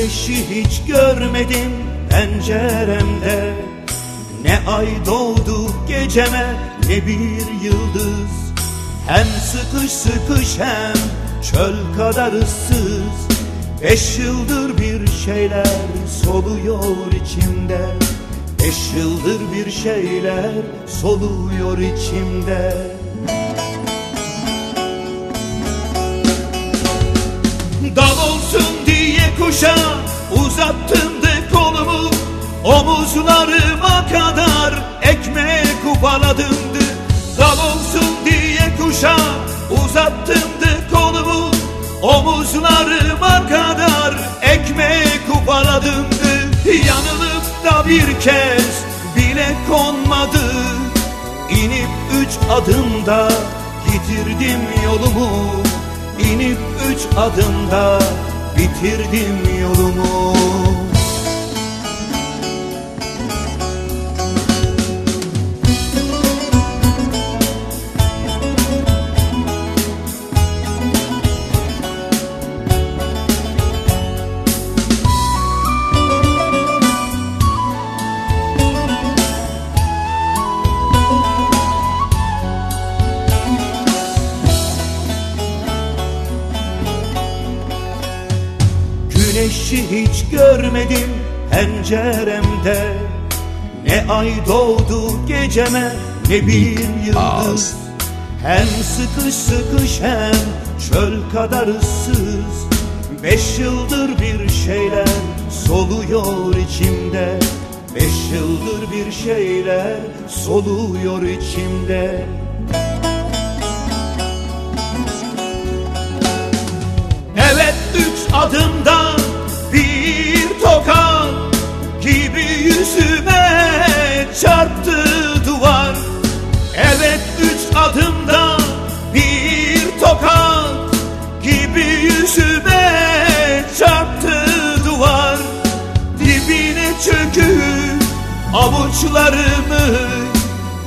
Güneşi hiç görmedim penceremde. Ne ay doğdu geceme ne bir yıldız. Hem sıkış sıkış hem çöl kadar ıssız. Beş yıldır bir şeyler soluyor içimde. Beş yıldır bir şeyler soluyor içimde. Dal olsun diye kuşa uzattım da kolumu Omuzlarıma kadar ekmek ufaladımdı Dal olsun diye kuşa uzattım da kolumu Omuzlarıma kadar ekmek ufaladımdı Yanılıp da bir kez bile konmadı. İnip üç adımda yitirdim yolumu. İnip üç adımda bitirdim yolumu Güneşi hiç görmedim penceremde. Ne ay doğdu geceme ne bir yıldız. Hem sıkış sıkış hem çöl kadar ıssız. Beş yıldır bir şeyler soluyor içimde. Beş yıldır bir şeyler soluyor içimde. Evet üç adımdan Çöküp avuçlarımı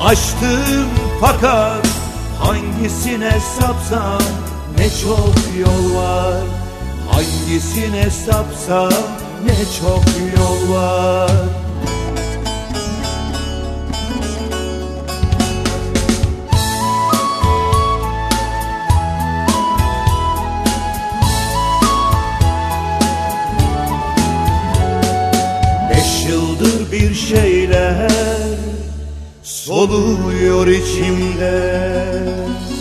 açtım fakat Hangisine sapsam ne çok yol var. Hangisine sapsam ne çok yol var soluyor içimde.